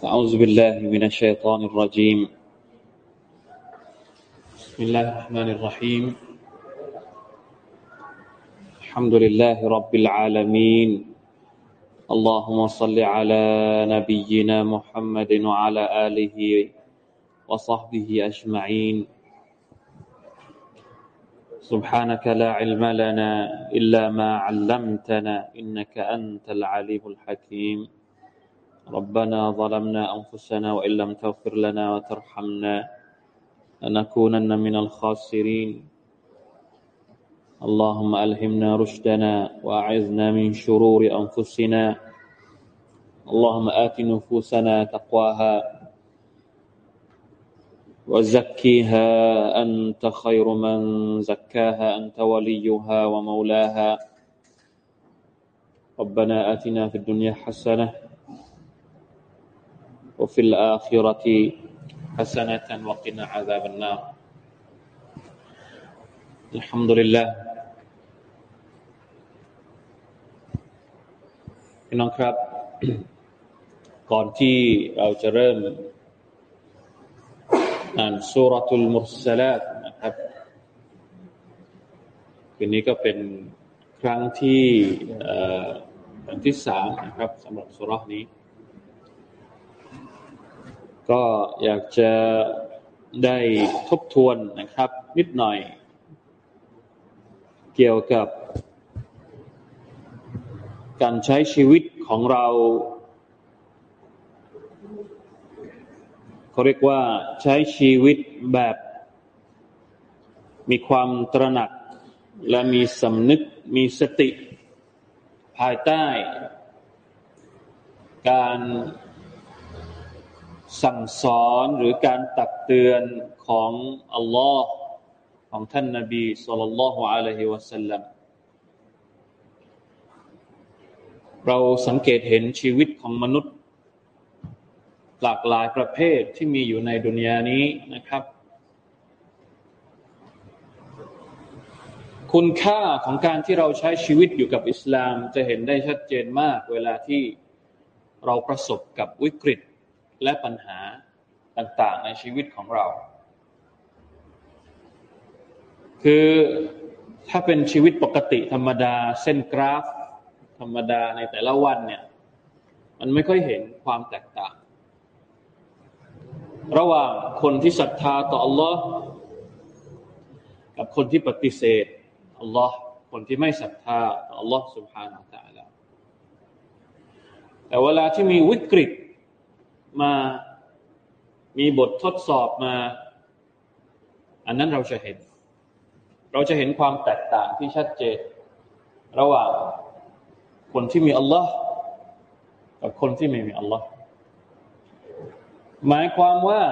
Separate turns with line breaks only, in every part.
أعوذ بالله من الشيطان الرجيم. بسم الله الرحمن الرحيم. الحمد لله رب العالمين. اللهم صل على نبينا محمد وعلى آله وصحبه أجمعين. سبحانك لا علم لنا إلا ما علمتنا إنك أنت العليم الحكيم. ربنا ظلمنا أنفسنا وإن لم تغفر لنا وترحمنا لنكونن من الخاسرين. اللهم ألهمنا رشدنا وأعذنا من شرور أنفسنا. اللهم آت نفوسنا تقواها وزكيها. أنت خير من زكاها أنت وليها ومولاها. ربنا آتنا في الدنيا حسنة وفي الآخرة حسنة وقنا عذاب النار الحمد لله พี่น้องครับ ก่อนที่เราจะเริ่มอ่านสุรทุลมุสลาตนะครับคืนนี้ก็เป็นครั้งที่ครั้งที่สามนะครับสำหรับสุรนี้ ก็อยากจะได้ทบทวนนะครับ นิดหน่อย เกี่ยวกับ การใช้ชีวิตของเราเขาเรียกว่าใช้ชีวิตแบบ มีความตระหนัก และมีสำนึกมีสติ ภายใต้ การ สั่งสอนหรือการตักเตือนของอัลลอฮ์ของท่านนาบีสุลต่านละฮ์อะลัยฮิวะสัลลัมเราสังเกตเห็นชีวิตของมนุษย์ หลากหลายประเภทที่มีอยู่ในดุนยานี้นะครับ คุณค่าของการที่เราใช้ชีวิตอยู่กับอิสลามจะเห็นได้ชัดเจนมาก เวลาที่เราประสบกับวิกฤต และปัญหาต่าง ๆ ในชีวิตของเรา คือถ้าเป็นชีวิตปกติธรรมดา เส้นกราฟ ธรรมดาในแต่ละวันเนี่ย มันไม่ค่อยเห็นความแตกต่าง ระหว่างคนที่ศรัทธาต่ออัลลอฮ์กับคนที่ปฏิเสธอัลลอฮ์คนที่ไม่ศรัทธาต่ออัลลอฮ์ سبحانه และ تعالى แต่เวลาที่มีวิกฤต มามีบททดสอบมา อันนั้นเราจะเห็น เราจะเห็นความแตกต่างที่ชัดเจน ระหว่างคนที่มีอัลลอฮ์กับคนที่ไม่มีอัลลอฮ์หมายความว่า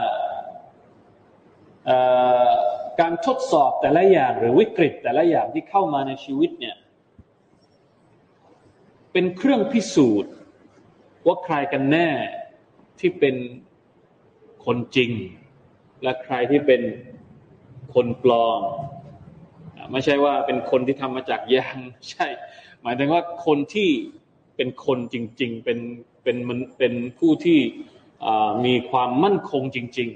การทดสอบแต่ละอย่างหรือวิกฤตแต่ละอย่างที่เข้ามาในชีวิตเนี่ย เป็นเครื่องพิสูจน์ว่าใครกันแน่ ที่เป็นคนจริง และใครที่เป็นคนปลอมไม่ใช่ว่าเป็นคนที่ทำมาจากยางใช่ หมายถึงว่าคนที่เป็นคนจริง ๆ เป็นเป็นมันเป็นผู้ที่มีความมั่นคงจริง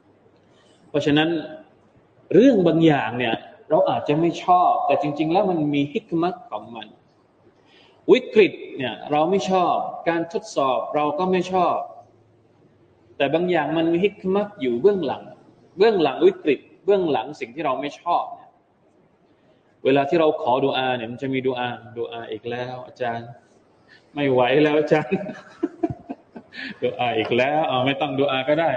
ๆ เพราะฉะนั้นเรื่องบางอย่างเนี่ย เราอาจจะไม่ชอบ แต่จริง ๆ แล้วมันมีฮิกมัตของมัน วิกฤตเนี่ยเราไม่ชอบ การทดสอบเราก็ไม่ชอบ แต่บางอย่างมันมีฮิกมักอยู่เบื้องหลัง เบื้องหลังวิกฤต เบื้องหลังสิ่งที่เราไม่ชอบเนี่ยเวลาที่เราขอดูอาเนี่ยมันจะมีดูอาดูอาอีกแล้ว อาจารย์ ไม่ไหวแล้วอาจารย์ดูอาอีกแล้วเอาไม่ต้องดูอาก็ได้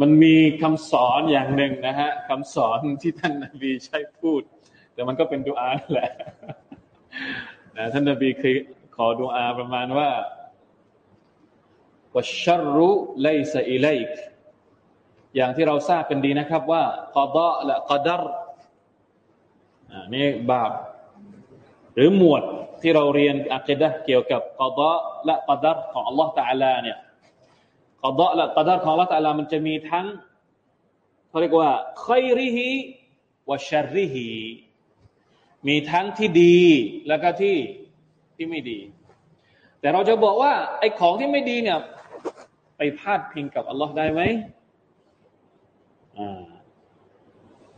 มันมีคำสอนอย่างหนึ่งนะฮะคำสอนที่ท่านนบีใช้พูด แต่มันก็เป็นดูอาแหละ นะท่านนบีเคยขอดูอาประมาณว่าวัชรุไลซอิเลกอย่างที่เราทราบเป็นดีนะครับ ว่ากอดะและกอดรนี่บาป หรือหมวดที่เราเรียนอักดะเกี่ยวกับกอดะและกอดรของ Allah Taala เนี่ยกอดะและกอดรของ Allah Taala มันจะมีทั้งเขาเรียกว่าคอยริฮีวะชรริฮี มีทั้งที่ดีแล้วก็ที่ที่ไม่ดี แต่เราจะบอกว่า ไอ้ของที่ไม่ดีเนี่ย ไปพาดพิงกับอัลลอฮ์ได้ไหมอ่า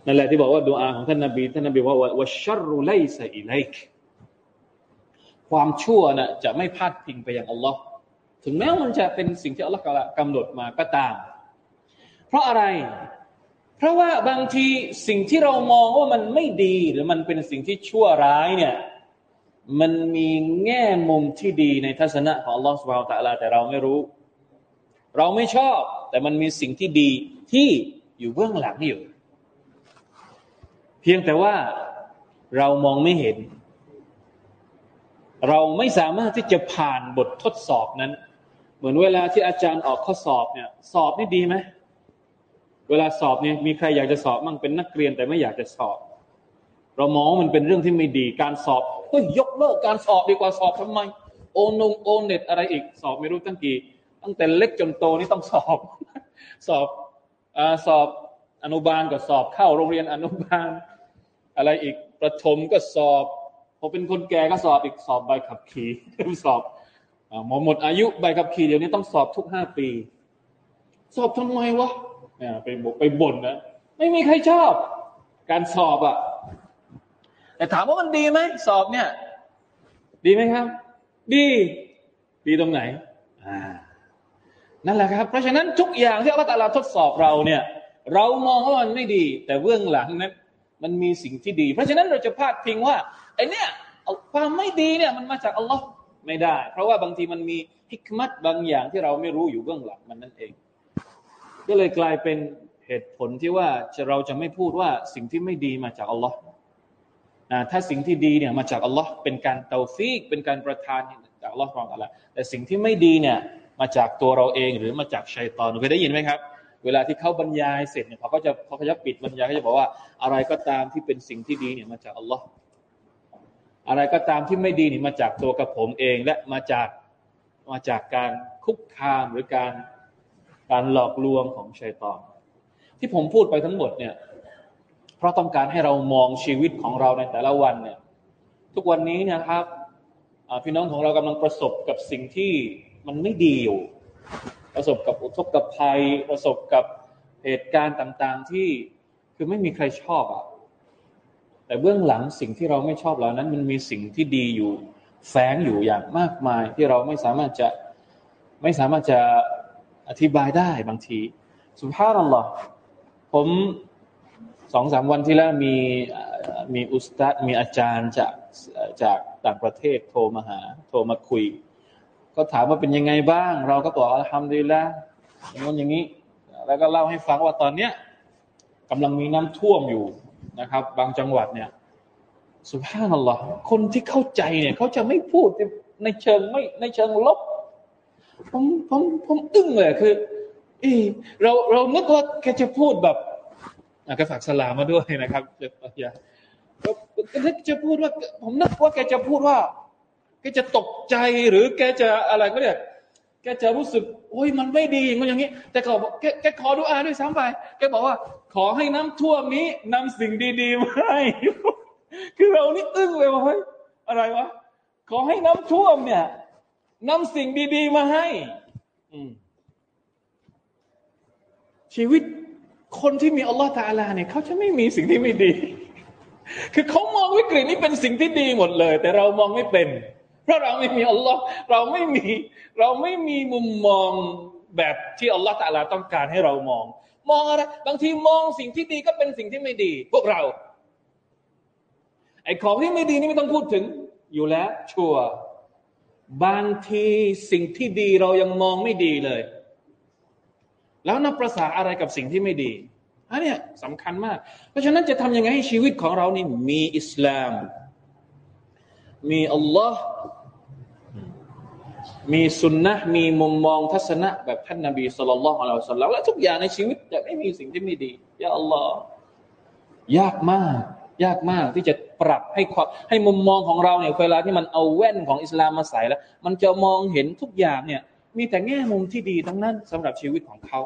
นั่นแหละที่บอกว่าดูอาของท่านนบีท่านนบีว่าวะชัรุไลซอิไลกความชั่วนะ่ะจะไม่พาดพิงไปยังอัลลอฮ์ถึงแม้มันจะเป็นสิ่งที่อัลลอฮ์กำหนดมาก็ตาม เพราะอะไร เพราะว่าบางทีสิ่งที่เรามองว่ามันไม่ดีหรือมันเป็นสิ่งที่ชั่วร้ายเนี่ยมันมีแง่มุมที่ดีในทัศนะของอัลลอฮ์สุบฮาวตะลาแต่เราไม่รู้ เราไม่ชอบ แต่มันมีสิ่งที่ดีที่อยู่เบื้องหลังอยู่ เพียงแต่ว่าเรามองไม่เห็น เราไม่สามารถที่จะผ่านบททดสอบนั้น เหมือนเวลาที่อาจารย์ออกข้อสอบเนี่ย สอบนี่ดีไหม เวลาสอบเนี่ยมีใครอยากจะสอบมั่งเป็นนักเรียนแต่ไม่อยากจะสอบ เรามองมันเป็นเรื่องที่ไม่ดีการสอบเฮ้ยยกเลิกการสอบดีกว่าสอบทำไม โอนงโอนเน็ตอะไรอีกสอบไม่รู้ตั้งกี่ ตั้งแต่เล็กจนโตนี่ต้องสอบ สอบอสอบอนุบาลก็สอบเข้าโรงเรียนอนุบาล อะไรอีกประถมก็สอบพอเป็นคนแก่ก็สอบอีกสอบใบขับขี่สอบหมอหมดอายุใบขับขี่เดี๋ยวนี้ต้องสอบทุกห้าปี สอบทำไมวะ ไปบไปบ่นนะไม่มีใครชอบ การสอบอะ่ะ แต่ถามว่ามันดีไหมสอบเนี่ย ดีไหมครับ ดี ดีตรงไหน อ่า นั่นแหละครับ เพราะฉะนั้นทุกอย่างที่อัลลอฮฺทดสอบเราเนี่ย เรามองว่ามันไม่ดี แต่เบื้องหลังนั้น มันมีสิ่งที่ดี เพราะฉะนั้นเราจะพาดพิงว่าไอเนี้ยความไม่ดีเนี่ย มันมาจากอัลลอฮ์ไม่ได้ เพราะว่าบางทีมันมีฮิกมัตบางอย่างที่เราไม่รู้อยู่เบื้องหลังมันนั่นเอง ก็เลยกลายเป็นเหตุผลที่ว่าเราจะไม่พูดว่าสิ่งที่ไม่ดีมาจากอัลลอฮ์นะถ้าสิ่งที่ดีเนี่ยมาจากอัลลอฮ์เป็นการเตาฟีก เป็นการประทานจากอัลลอฮ์ของอัลลอฮ์แต่สิ่งที่ไม่ดีเนี่ยมาจากตัวเราเองหรือมาจากชัยตอนเคยได้ยินไหมครับ เวลาที่เขาบรรยายเสร็จเนี่ยเขาก็จะเขาจะปิดบรรยายเขาจะบอกว่าอะไรก็ตามที่เป็นสิ่งที่ดีเนี่ยมาจากอัลลอฮ์อะไรก็ตามที่ไม่ดีเนี่ยมาจากตัวกับผมเองและมาจากมาจากการคุกคามหรือการ การหลอกลวงของชัยตอนที่ผมพูดไปทั้งหมดเนี่ย เพราะต้องการให้เรามองชีวิตของเราในแต่ละวันเนี่ย ทุกวันนี้นะครับพี่น้องของเรากำลังประสบกับสิ่งที่มันไม่ดีอยู่ ประสบกับอุทกภัย ประสบกับเหตุการณ์ต่างๆที่คือไม่มีใครชอบอะแต่เบื้องหลังสิ่งที่เราไม่ชอบเหล่านั้น มันมีสิ่งที่ดีอยู่แฝงอยู่อย่างมากมายที่เราไม่สามารถจะไม่สามารถจะ อธิบายได้บางทีสุภาพนัลลอฮ์ผมสองสามวันที่แล้วมีมีอุสตัดมีอาจารย์จากจากต่างประเทศโทรมาหา โทรมาคุย ก็ถามว่าเป็นยังไงบ้าง เราก็บอกทำดีแล้วอย่างนี้อย่างนี้ แล้วก็เล่าให้ฟังว่าตอนเนี้ยกำลังมีน้ำท่วมอยู่นะครับ บางจังหวัดเนี่ยสุภาพนัลลอฮ์คนที่เข้าใจเนี่ย เขาจะไม่พูดในเชิงไม่ในเชิงลบ ผมผมผมอึ้งเลยคืออเราเรานึกว่าแกจะพูดแบบก็ฝากสลามาด้วยนะครับจะอย่าก็จะพูดว่า ผมนึกว่าแกจะพูดว่าแกจะตกใจหรือแกจะอะไรก็เนี่ยแกจะรู้สึกโอ้ยมันไม่ดีมันอย่างนี้ แต่เขาบอกแกแกขอดูอาด้วยซ้ำไปแกบอกว่า ขอให้น้ำท่วมนี้นำสิ่งดีๆมาให้คือเรานี่อึ้งเลยว่าเฮ้ยอะไรวะขอให้น้ำท่วมเนี่ย นำสิ่งดี ๆ มาให้ชีวิตคนที่มีอัลลอฮฺตาลาเนี่ยเขาจะไม่มีสิ่งที่ไม่ดี คือเขามองวิกฤตนี้เป็นสิ่งที่ดีหมดเลย แต่เรามองไม่เป็น เพราะเราไม่มีอัลลอฮ์เราไม่มี เราไม่มีมุมมองแบบที่อัลลอฮ์ตาลาต้องการให้เรามอง มองอะไรบางทีมองสิ่งที่ดีก็เป็นสิ่งที่ไม่ดี พวกเราไอ้ของที่ไม่ดีนี่ไม่ต้องพูดถึง อยู่แล้วชัว บางทีสิ่งที่ดีเรายังมองไม่ดีเลย แล้วนับประสาอะไรกับสิ่งที่ไม่ดีอันนี้สำคัญมาก เพราะฉะนั้นจะทำยังไงให้ชีวิตของเรานี่มีอิสลาม มีอัลลอฮ์มีสุนนะมีมุมมองทัศนะแบบท่านนบีสุลต่านละอัลลอฮฺสัลลัมและทุกอย่างในชีวิตจะไม่มีสิ่งที่ไม่ดียาอัลลอฮ์ยากมาก ยากมากที่จะ ปรับให้ความให้มุมมองของเราเนี่ยเวลาที่มันเอาแว่นของอิสลามมาใส่แล้ว มันจะมองเห็นทุกอย่างเนี่ย มีแต่แง่มุมที่ดีทั้งนั้นสำหรับชีวิตของเขา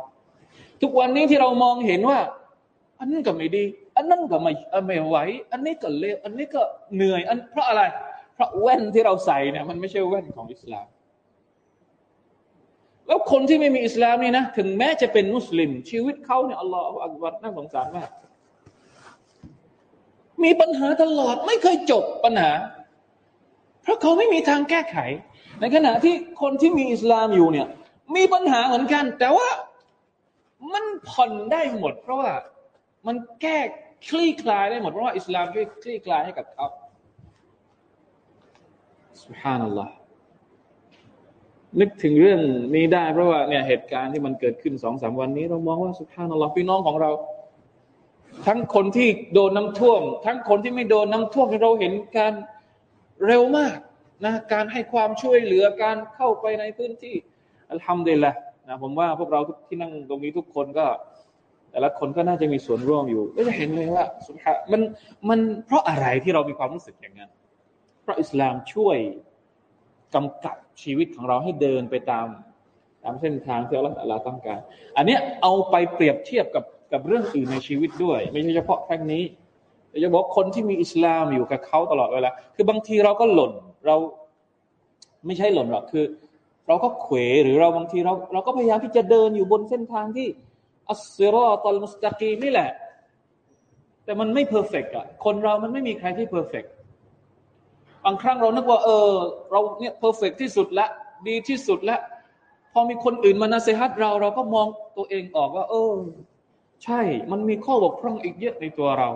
ทุกวันนี้ที่เรามองเห็นว่า อันนั้นก็ไม่ดี อันนั้นก็ไม่ไม่ไหวอันนี้ก็เลวอันนี้ก็เหนื่อย อันเพราะอะไร เพราะแว่นที่เราใส่เนี่ย มันไม่ใช่แว่นของอิสลามแล้วคนที่ไม่มีอิสลามนี่นะ ถึงแม้จะเป็นมุสลิม ชีวิตเขาเนี่ยอัลลอฮฺอักบัรน่าสงสารมาก มีปัญหาตลอดไม่เคยจบปัญหา เพราะเขาไม่มีทางแก้ไข ในขณะที่คนที่มีอิสลามอยู่เนี่ย มีปัญหาเหมือนกัน แต่ว่ามันผ่อนได้หมด เพราะว่ามันแก้คลี่คลายได้หมดเพราะว่าอิสลามช่วยคลี่คลายให้กับเขาสุฮานัลลอฮ์นึกถึงเรื่องนี้ได้เพราะว่าเนี่ยเหตุการณ์ที่มันเกิดขึ้นสองสามวันนี้ เรามองว่าสุภานัลลอฮ์พี่น้องของเรา ทั้งคนที่โดนน้าท่วม ทั้งคนที่ไม่โดนน้าท่วมเราเห็นการเร็วมากนะการให้ความช่วยเหลือการเข้าไปในพื้นที่อัลฮัมดุลิลละนะผมว่าพวกเราท,ที่นั่งตรงนี้ทุกคนก็ แต่ละคนก็น่าจะมีส่วนร่วมอยู่ ก็จะเห็นเลยว่าสุภามันมันเพราะอะไรที่เรามีความรู้สึกอย่างนั้น เพราะอิสลามช่วยกำกับชีวิตของเราให้เดินไปตามตามเส้นทางที่อัลลอฮฺต้องการ อันนี้เอาไปเปรียบเทียบกับ กับเรื่องอื่นในชีวิตด้วย ไม่ใช่เฉพาะครั้งนี้จะบอกคนที่มีอิสลามอยู่กับเขาตลอดเวลาคือบางทีเราก็หล่นเราไม่ใช่หล่นหรอกคือ เราก็เขวหรือเราบางทีเราเราก็พยายามที่จะเดินอยู่บนเส้นทางที่الصراط المستقيمนี่แหละ แต่มันไม่ perfect อะคนเรามันไม่มีใครที่ perfect บางครั้งเรานึกว่า เออ เราเนี่ย perfect ที่สุดละ ดีที่สุดละ พอมีคนอื่นมานาเซฮัตเรา เราก็มองตัวเองออกว่า เออ ใช่ มันมีข้อบกพร่องอีกเยอะในตัวเรา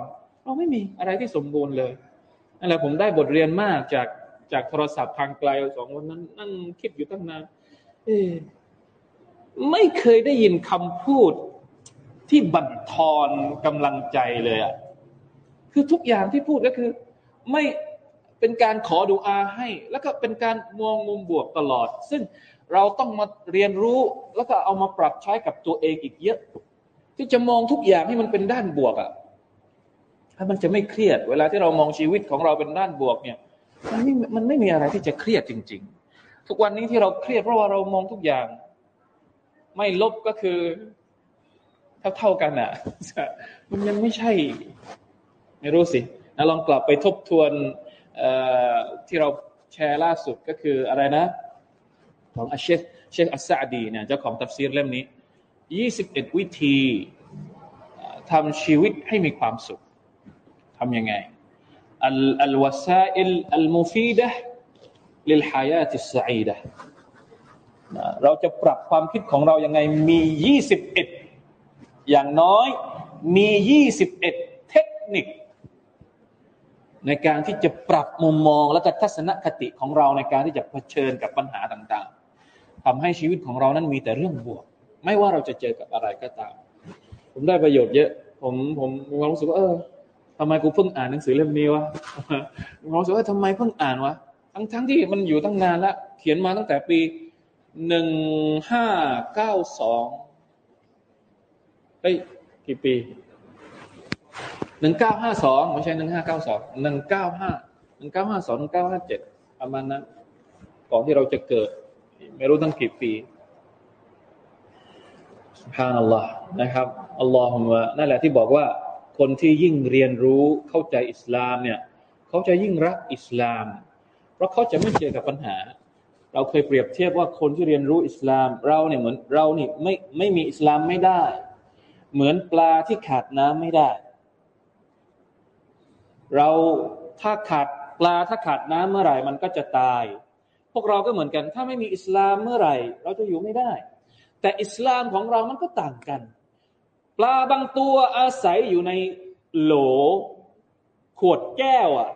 เราไม่มีอะไรที่สมบูรณ์เลยนั่นแหละผมได้บทเรียนมากจากจากโทรศัพท์ทางไกลสองวันนั้น นั่งคิดอยู่ตั้งนานเอไม่เคยได้ยินคำพูดที่บั่นทอนกำลังใจเลยอะคือทุกอย่างที่พูดก็คือ ไม่เป็นการขอดูอาให้ แล้วก็เป็นการมองมุมบวกตลอด ซึ่งเราต้องมาเรียนรู้แล้วก็เอามาปรับใช้กับตัวเองอีกเยอะ ที่จะมองทุกอย่างให้มันเป็นด้านบวกอะ่ะถ้ามันจะไม่เครียด เวลาที่เรามองชีวิตของเราเป็นด้านบวกเนี่ย มันไม่มันไม่มีอะไรที่จะเครียดจริง ๆ ทุกวันนี้ที่เราเครียดเพราะว่าเรามองทุกอย่าง ไม่ลบก็คือเท่าเท่ากันอะ่ะ มันยังไม่ใช่ ไม่รู้สินะลองกลับไปทบทวนที่เราแชร์ล่าสุดก็คืออะไรนะ ของอัชเชคเชคอัสซะอ์ดีเนี่ยเจ้าของตัฟซีรเล่มนี้ 21 วิธีทำชีวิตให้มีความสุขทำยังไงال الوسائل المفيدة للحياة السعيدةเราจะปรับความคิดของเรายังไงมี 21 อย่างน้อยมี 21 เทคนิค ในการที่จะปรับมุมมองและก็ทัศนคติของเราในการที่จะเผชิญกับปัญหาต่าง ๆทำให้ชีวิตของเรานั้นมีแต่เรื่องบวก ไม่ว่าเราจะเจอกับอะไรก็ตาม ผมได้ประโยชน์เยอะ ผมผมมีความรู้สึกว่าเออทำไมกูเพิ่งอ่านหนังสือเล่มนี้วะผมรู้สึกว่าทำไมเพิ่งอ่านวะทั้งทั้งที่มันอยู่ตั้งนานล้วเขียนมาตั้งแต่ปีหนึ่งห้าเก้าสองเอ้ยกี่ปีหนึ่งเก้าห้าสองไม่ใช่หนึ่งห้าเก้าสองหนึ่งเก้าห้าหนึ่งเก้าห้าสองหนึ่งเก้าห้าเจ็ดประมาณนั้นก่อนที่เราจะเกิด ไม่รู้ตั้งกี่ปี สุภานัลลอฮ์นะครับอัลลอฮฺว่านั่นแหละที่บอกว่าคนที่ยิ่งเรียนรู้เข้าใจอิสลามเนี่ยเขาจะยิ่งรักอิสลาม เพราะเขาจะไม่เจอกับปัญหา เราเคยเปรียบเทียบว่าคนที่เรียนรู้อิสลาม เราเนี่ยเหมือนเรานี่ไม่ไม่มีอิสลามไม่ได้ เหมือนปลาที่ขาดน้ำไม่ได้ เราถ้าขาดปลาถ้าขาดน้ำเมื่อไหร่มันก็จะตาย พวกเราก็เหมือนกัน ถ้าไม่มีอิสลามเมื่อไหร่ เราจะอยู่ไม่ได้ แต่อิสลามของเรามันก็ต่างกัน ปลาบางตัวอาศัยอยู่ในโหล ขวดแก้วอะ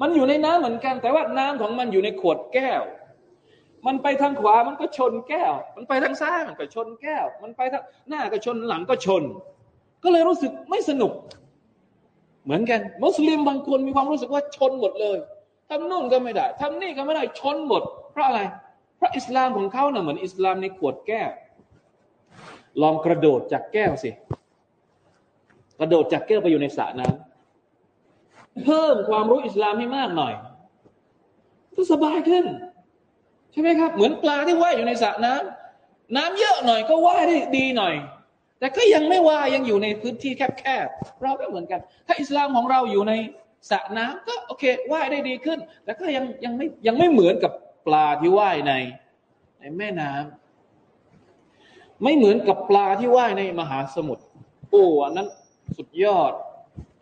มันอยู่ในน้ำเหมือนกัน แต่ว่าน้ำของมันอยู่ในขวดแก้ว มันไปทางขวามันก็ชนแก้ว มันไปทางซ้ายมันก็ชนแก้ว มันไปทางหน้าก็ชนหลังก็ชน ก็เลยรู้สึกไม่สนุก เหมือนกัน มุสลิมบางคนมีความรู้สึกว่าชนหมดเลยทำนู่นก็ไม่ได้ทำนี่ก็ไม่ได้ชนหมด เพราะอะไรเพราะอิสลามของเขาเน่ะเหมือนอิสลามในขวดแก้ว ลองกระโดดจากแก้วสิ กระโดดจากแก้วไปอยู่ในสระน้ำเพิ่มความรู้อิสลามให้มากหน่อย ก็สบายขึ้น ใช่ไหมครับ เหมือนปลาที่ว่ายอยู่ในสระน้ำน้ำเยอะหน่อยก็ว่ายได้ดีหน่อย แต่ก็ยังไม่ว่ายังอยู่ในพื้นที่แคบๆเราก็เหมือนกัน ถ้าอิสลามของเราอยู่ในสระน้ำก็โอเคว่ายได้ดีขึ้น แต่ก็ยังยังไม่ยังไม่เหมือนกับ ปลาที่ว่ายใน ในแม่น้ำไม่เหมือนกับปลาที่ว่ายในมหาสมุทรโอ้อันนั้นสุดยอด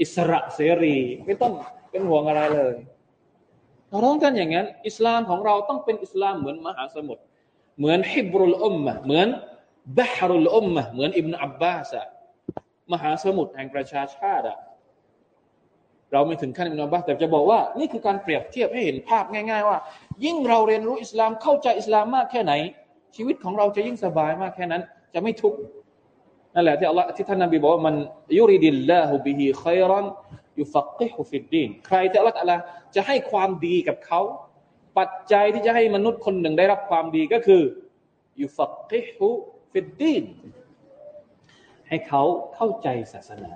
อิสระเสรี ไม่ต้องเป็นห่วงอะไรเลย เราต้องการอย่างนั้น อิสลามของเราต้องเป็นอิสลามเหมือนมหาสมุทรเหมือนฮิบรุลอุมมะเหมือนบฮรุลอุมมะเหมือนอิบนาอับบาสะมหาสมุทรแห่งประชาชาติอะ เราไม่ถึงขั้นอิบนาอับบาสแต่จะบอกว่านี่คือการเปรียบเทียบให้เห็นภาพง่าย ๆ ว่า ยิ่งเราเรียนรู้อิสลามเข้าใจอิสลามมากแค่ไหน ชีวิตของเราจะยิ่งสบายมากแค่นั้น จะไม่ทุกข์นั่นแหละที่อัลลอฮ์ที่ท่านนบีบอกว่ามันยุริดิลลาฮุบิฮิขัยรันยุฟักกิฮุฟิดดีนใครที่อัลลอฮ์จะให้ความดีกับเขา ปัจจัยที่จะให้มนุษย์คนหนึ่งได้รับความดีก็คือยุฟักกิฮุฟิดดีนให้เขาเข้าใจศาสนา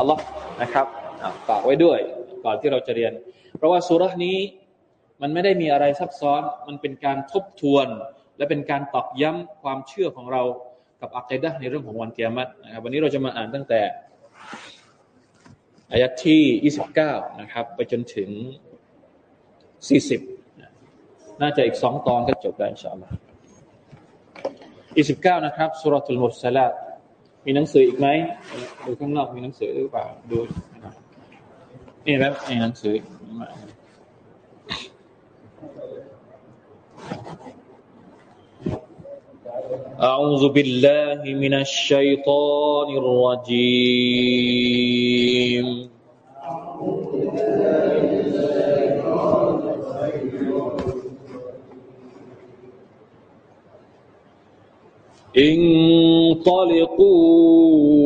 อัลลอฮ์นะครับ ฝากไว้ด้วยก่อนที่เราจะเรียน เพราะว่าสุรานี้มันไม่ได้มีอะไรซับซ้อน มันเป็นการทบทวน และเป็นการตอกย้ำความเชื่อของเรากับอัคดะในเรื่องของวันเกียรตินะครับวันนี้เราจะมาอ่านตั้งแต่อายัดที่ 29 นะครับ ไปจนถึง 40 น่าจะอีกสองตอนก็จบได้อินชาอัลลอฮ์29 นะครับสุรทูลมุสลามีหนังสืออีกไหมดูข้างนอกมีหนังสือหรือเปล่าดูนี่ครับ Either and see. أعوذ بالله من الشيطان الرجيم انطلقوا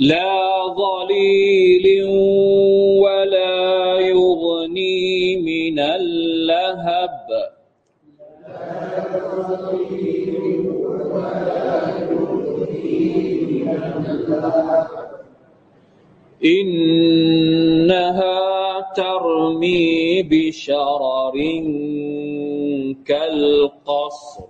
لا ظليل ولا يغني من اللهب. إنها ترمي بشرر كالقصر.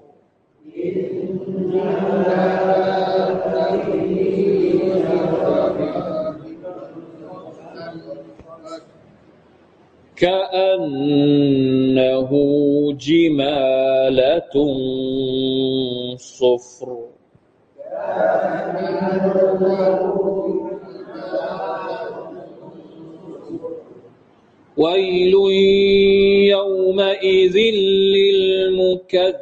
كأنه جمالة صفر. ويل يومئذ للمكذبين.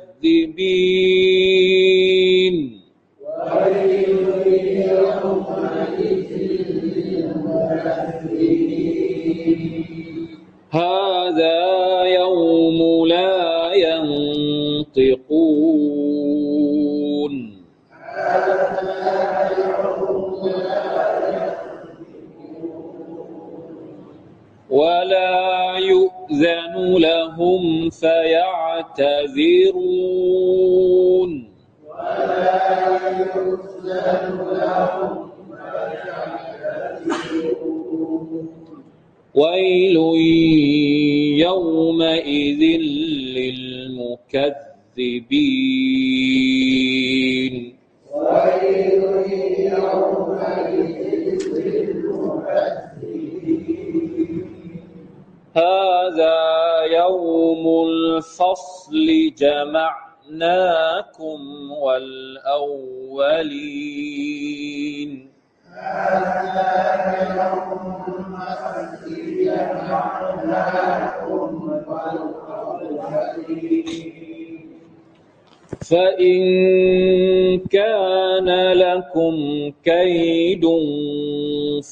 فإن كان لكم كيد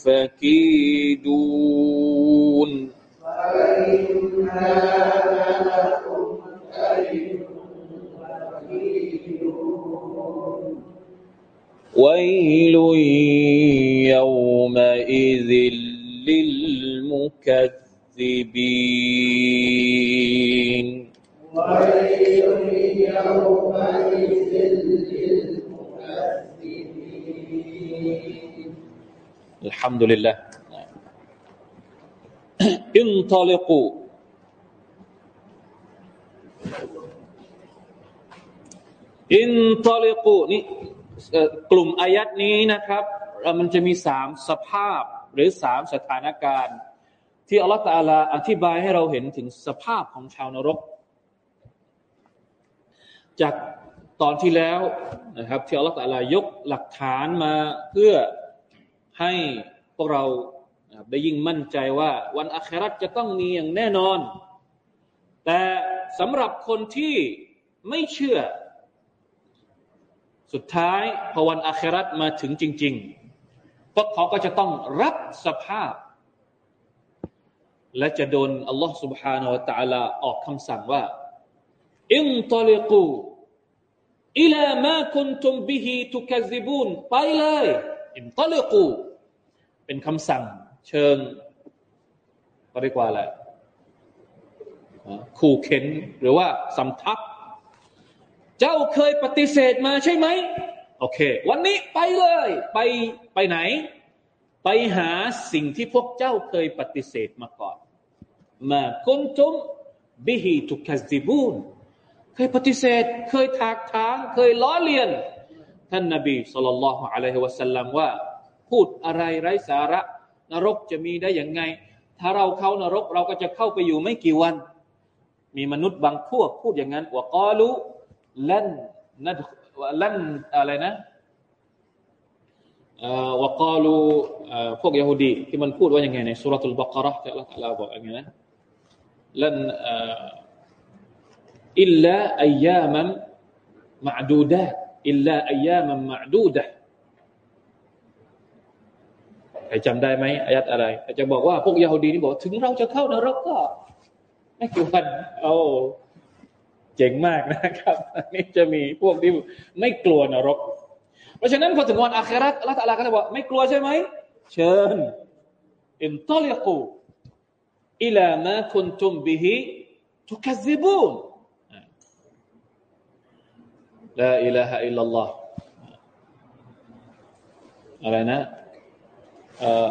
فكيدون ويل يومئذ للمكذبين ويل يومئذ الحمد لله. لله انطلقوا انطلقواนี่กลุ่มอายัดนี้นะครับ มันจะมีสามสภาพหรือสามสถานการณ์ ที่อัลลอฮฺตาลาอธิบายให้เราเห็นถึงสภาพของชาวนรก จากตอนที่แล้วนะครับ ที่อัลลอฮฺตาลายกหลักฐานมาเพื่อให้พวกเราได้ยิ่งมั่นใจว่าวันอัคราจะต้องมีอย่างแน่นอน แต่สำหรับคนที่ไม่เชื่อสุดท้ายพอวันอาคราตมาถึงจริงๆพวกเขาก็จะต้องรับสภาพ และจะโดนอัลลอฮ์ سبحانه และ تعالى ออกคำสั่งว่า อินตลิกูอิลามาคุนตุมบิฮิตุกซิบูนไปเลยอินตลิกูเป็นคำสั่งเชิงเรียกว่าอะไรขู่เข็นหรือว่าสำทับ เจ้าเคยปฏิเสธมาใช่ไหมโอเค วันนี้ไปเลย ไปไปไหน ไปหาสิ่งที่พวกเจ้าเคยปฏิเสธมาก่อน มาคุนตุมบิฮิทุกซิบูน เคยปฏิเสธ เคยถากถาง เคยล้อเลียน ท่านนบีสุลต่านละฮ์อะลัยฮิวะสัลลัมว่า พูดอะไรไร้สาระ นรกจะมีได้อย่างไง ถ้าเราเข้านรกเราก็จะเข้าไปอยู่ไม่กี่วัน มีมนุษย์บางพวกพูดอย่างนั้นว่ากอลูลันนัดลันอะไรนะว่ากาลูพวกยโฮดีที่มันพูดว่าอยังไงในสุรทูลบักระที่อัลลอฮฺลาบอกอย่างไงนะลัน อิลลาอัยามันมะดูดะอิลลาอัยามันมะดูดะใครจำได้ไหมอายัดอะไรจะบอกว่าพวกยะฮูดีนี่บอก ถึงเราจะเข้านรกก็ ไม่กี่วันโอ้เจ๋งมากนะครับนี่จะมีพวกที่ไม่กลัวนรก เพราะฉะนั้นพอถึงวันอาคิเราะฮฺอัลลอฮฺตะอาลาก็จะบอกไม่กลัวใช่ไหมเชิญانطلقوا إلى ما كنتم به تكذبون ลาอิลาฮะอิลลัลลอฮ์อะไรนะ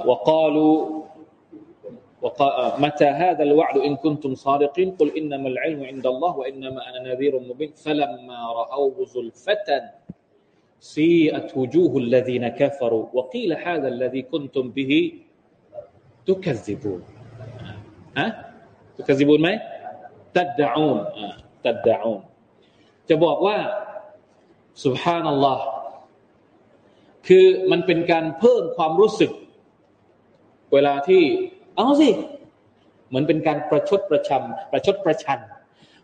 وقالوا متى هذا الوعد إن كنتم صادقين قل إنما العلم عند الله وإنما أنا نذير مبين فلما رأوه زلفة سيئت وجوه الذين كفروا وقيل هذا الذي كنتم به تكذبون ها تكذبون ما تدعون تدعون จะบอกว่า สุบฮานัลลอฮ์คือมันเป็นการเพิ่มความรู้สึก เวลาที่ เอาสิ เหมือนเป็นการประชดประชันประชดประชัน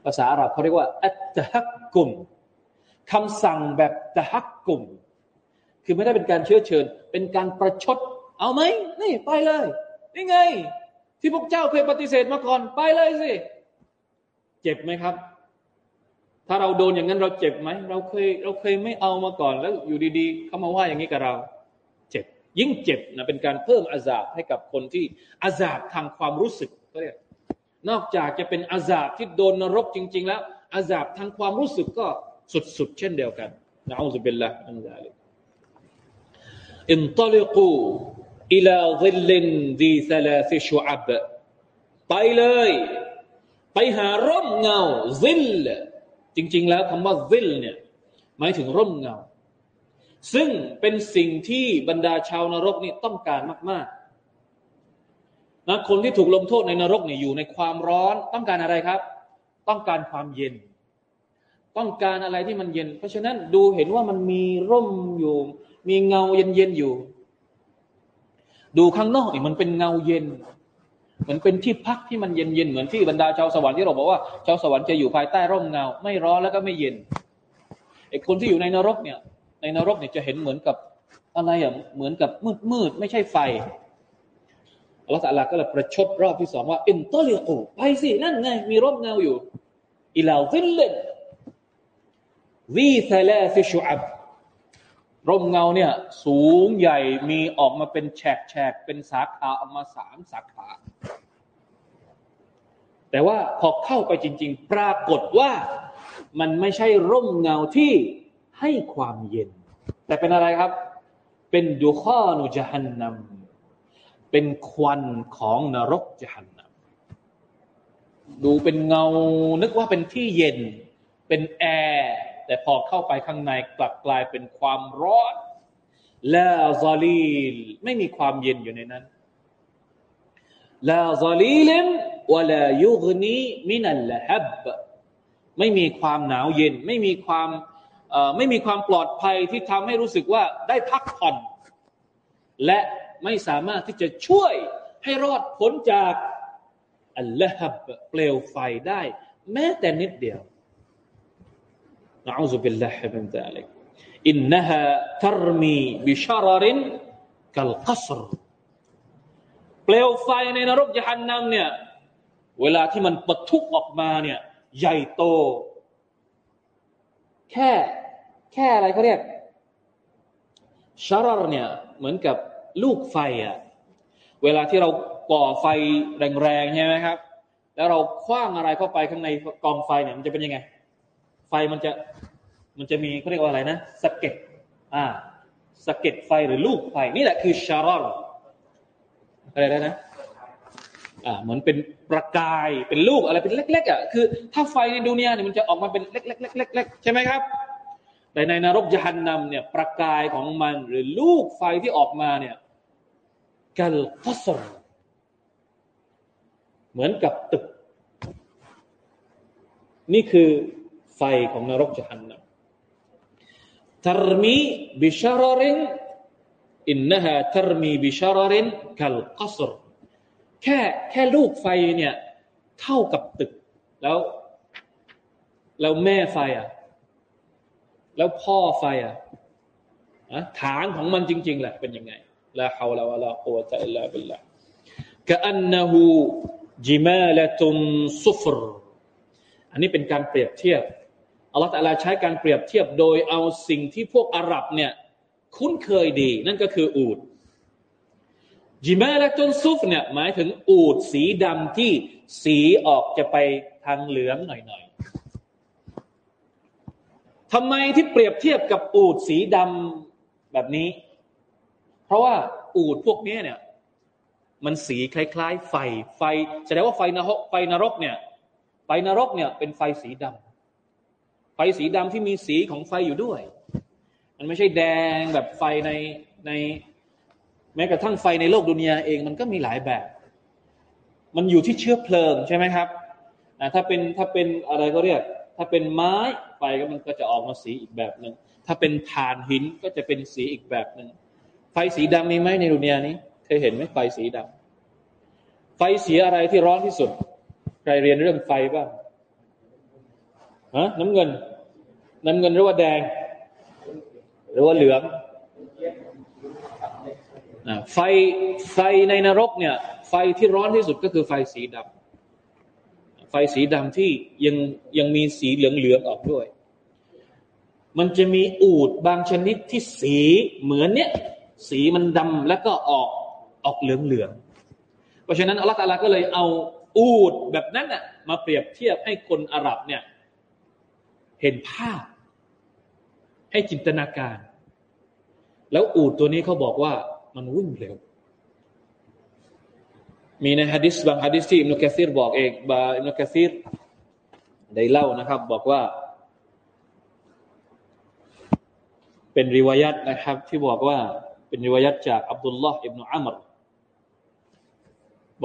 ภาษาอาหรับเขาเรียกว่าอัตฮักกุมคำสั่งแบบตะฮักกุม คือไม่ได้เป็นการเชื้อเชิญ เป็นการประชด เอาไหมนี่ไปเลยนี่ไง ที่พวกเจ้าเคยปฏิเสธมาก่อน ไปเลยสิ เจ็บไหมครับ ถ้าเราโดนอย่างนั้นเราเจ็บไหมเราเคยเราเคยไม่เอามาก่อนแล้วอยู่ดีๆเขามาว่าอย่างนี้กับเรา เจ็บ ยิ่งเจ็บนะเป็นการเพิ่มอาซาบให้กับคนที่อาซาบทางความรู้สึกก็เรียกนอกจากจะเป็นอาซาบที่โดนนรกจริง ๆ แล้วอาซาบทางความรู้สึกก็สุดๆเช่นเดียวกันنعوذ بالله من ذلك انطلقوا إلى ظلดีซาลาซิชุอับไปเลย ไปหาร่มเงาซิล จริง ๆ แล้วคำว่าซิลเนี่ยหมายถึงร่มเงา ซึ่งเป็นสิ่งที่บรรดาชาวนรกนี่ต้องการมากๆนะคนที่ถูกลงโทษในนรกเนี่ยอยู่ในความร้อนต้องการอะไรครับ ต้องการความเย็น ต้องการอะไรที่มันเย็น เพราะฉะนั้นดูเห็นว่ามันมีร่มอยู่ มีเงาเย็นๆอยู่ ดูข้างนอกนี่มันเป็นเงาเย็น เหมือนเป็นที่พักที่มันเย็นๆเหมือนที่บรรดาชาวสวรรค์ที่เราบอกว่าชาวสวรรค์จะอยู่ภายใต้ร่มเงา ไม่ร้อนแล้วก็ไม่เย็นไอ้คนที่อยู่ในนรกเนี่ย ในนรกเนี่ยจะเห็นเหมือนกับอะไรอะเหมือนกับมืดมืดไม่ใช่ไฟอัลลอฮฺตาลาก็เลยประชดรอบที่สองว่าانطلقواไปสินั่นไงมีร่มเงาอยู่إلى ظلวีซาลาซิชูอับร่มเงาเนี่ย สูงใหญ่มีออกมาเป็นแฉกแฉกเป็นสาขาออกมาสามสาขา แต่ว่าพอเข้าไปจริง ๆ ปรากฏว่ามันไม่ใช่ร่มเงาที่ให้ความเย็น แต่เป็นอะไรครับ เป็นดุข้อนุจหันนำเป็นควันของนรกจหันนำดูเป็นเงา นึกว่าเป็นที่เย็น เป็นแอร์แต่พอเข้าไปข้างในกลับกลายเป็นความร้อนและซาลีลไม่มีความเย็นอยู่ในนั้น ลาซาลีลวลายุกนีมินัละฮับไม่มีความหนาวเย็น ไม่มีความไม่มีความปลอดภัยที่ทำให้รู้สึกว่าได้พักผ่อน และไม่สามารถที่จะช่วยให้รอดพ้นจากอัลลอฮ์เปลวไฟได้ แม้แต่นิดเดียวنعوذ بالله من ذلك إنها ترمي بشرر كالقصر เปลวไฟในนรกยะฮันนัมเนี่ย เวลาที่มันปะทุออกมาเนี่ย ใหญ่โต แค่แค่อะไรเขาเรียกชารรเนี่ย เหมือนกับลูกไฟอะเวลาที่เราก่อไฟแรงๆใช่ไหมครับ แล้วเราคว้างอะไรเข้าไปข้างในกองไฟเนี่ยมันจะเป็นยังไง ไฟมันจะมันจะมีเขาเรียกว่าอะไรนะสเก็ตอ่าสเก็ตไฟหรือลูกไฟนี่แหละคือชารร อะไรนะอ่าเหมือนเป็นประกายเป็นลูกอะไรเป็นเล็ก ๆอะคือ ถ้าไฟในดุนยาเนี่ยมันจะออกมาเป็นเล็กๆๆๆใช่ไหมครับ แต่ในนรกยานนำเนี่ย ประกายของมันหรือลูกไฟที่ออกมาเนี่ยกัลกัสรเหมือนกับตึก นี่คือไฟของนรกยานนำทรมีบิชารริน อินนฮะทรมีบิชารรินกัลกัสรแค่แค่ลูกไฟเนี่ยเท่ากับตึก แล้ว แล้วแม่ไฟอะ แล้วพ่อไฟอะฐานของมันจริง ๆแหละเป็นยังไงลาฮาวลาวะลากุวะตะอิลลาบิลลากะอันนะฮูจิมาละตุนซุฟรอันนี้เป็นการเปรียบเทียบอัลลอฮฺตะลาใช้การเปรียบเทียบโดยเอาสิ่งที่พวกอาหรับเนี่ย คุ้นเคยดี นั่นก็คืออูดจิมาและตุนซุฟเนี่ยหมายถึงอูดสีดำที่สีออกจะไปทางเหลืองหน่อยๆทำไมที่เปรียบเทียบกับอูดสีดำแบบนี้ เพราะว่าอูดพวกนี้เนี่ย มันสีคล้าย ๆ ไฟ ไฟแสดงว่าไฟนรกไฟนรกเนี่ย ไฟนรกเนี่ยเป็นไฟสีดำไฟสีดำที่มีสีของไฟอยู่ด้วย มันไม่ใช่แดงแบบไฟในในแม้กระทั่งไฟในโลกดุนยาเองมันก็มีหลายแบบ มันอยู่ที่เชื้อเพลิงใช่ไหมครับถ้าเป็นถ้าเป็นอะไรก็เรียก ถ้าเป็นไม้ไฟก็มันก็จะออกมาสีอีกแบบหนึ่งถ้าเป็นถ่านหินก็จะเป็นสีอีกแบบหนึ่งไฟสีดำมีไหมในดุนยานี้เคยเห็นไหมไฟสีดำไฟสีอะไรที่ร้อนที่สุด ใครเรียนเรื่องไฟบ้างฮะน้ำเงิน น้ำเงินหรือว่าแดง หรือว่าเหลืองไฟไฟในนรกเนี่ย ไฟที่ร้อนที่สุดก็คือไฟสีดำไฟสีดำที่ยังยังมีสีเหลืองๆออกด้วย มันจะมีอูดบางชนิดที่สีเหมือนเนี้ยสีมันดำแล้วก็ออกออกเหลืองๆเพราะฉะนั้นอัลลอฮฺตาลาก็เลยเอาอูดแบบนั้นน่ะมาเปรียบเทียบให้คนอาหรับเนี่ย เห็นภาพ ให้จินตนาการ แล้วอูดตัวนี้เขาบอกว่ามันวิ่งเร็วมีในฮะดิษบางฮะดิษที่อิมนุกะซีรบอกเองบาอิมนุกะซีรได้เล่านะครับ บอกว่า เป็นริวายัตนะครับ ที่บอกว่า เป็นริวายัตจากอับดุลลอฮ์อิบนุอัมร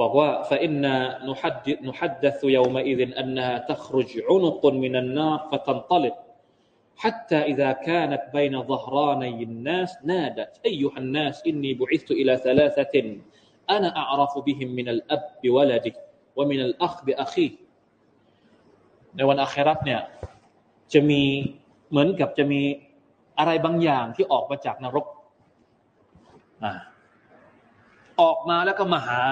บอกว่า فإن نحدث نحدث يومئذ أنها تخرج عنق من النار فتنطلق حتى إذا كانت بين ظهراني الناس نادت أيها الناس إني بعثت إلى ثلاثة อานะอัราฟุบิฮิมมินัลอับบิวะลาดิวะมินัลอัคบิอัคีในวันอาคราตเนี่ยจะมีเหมือนกับจะมีอะไรบางอย่างที่ออกมาจากนรกออกมาแล้วก็มาหา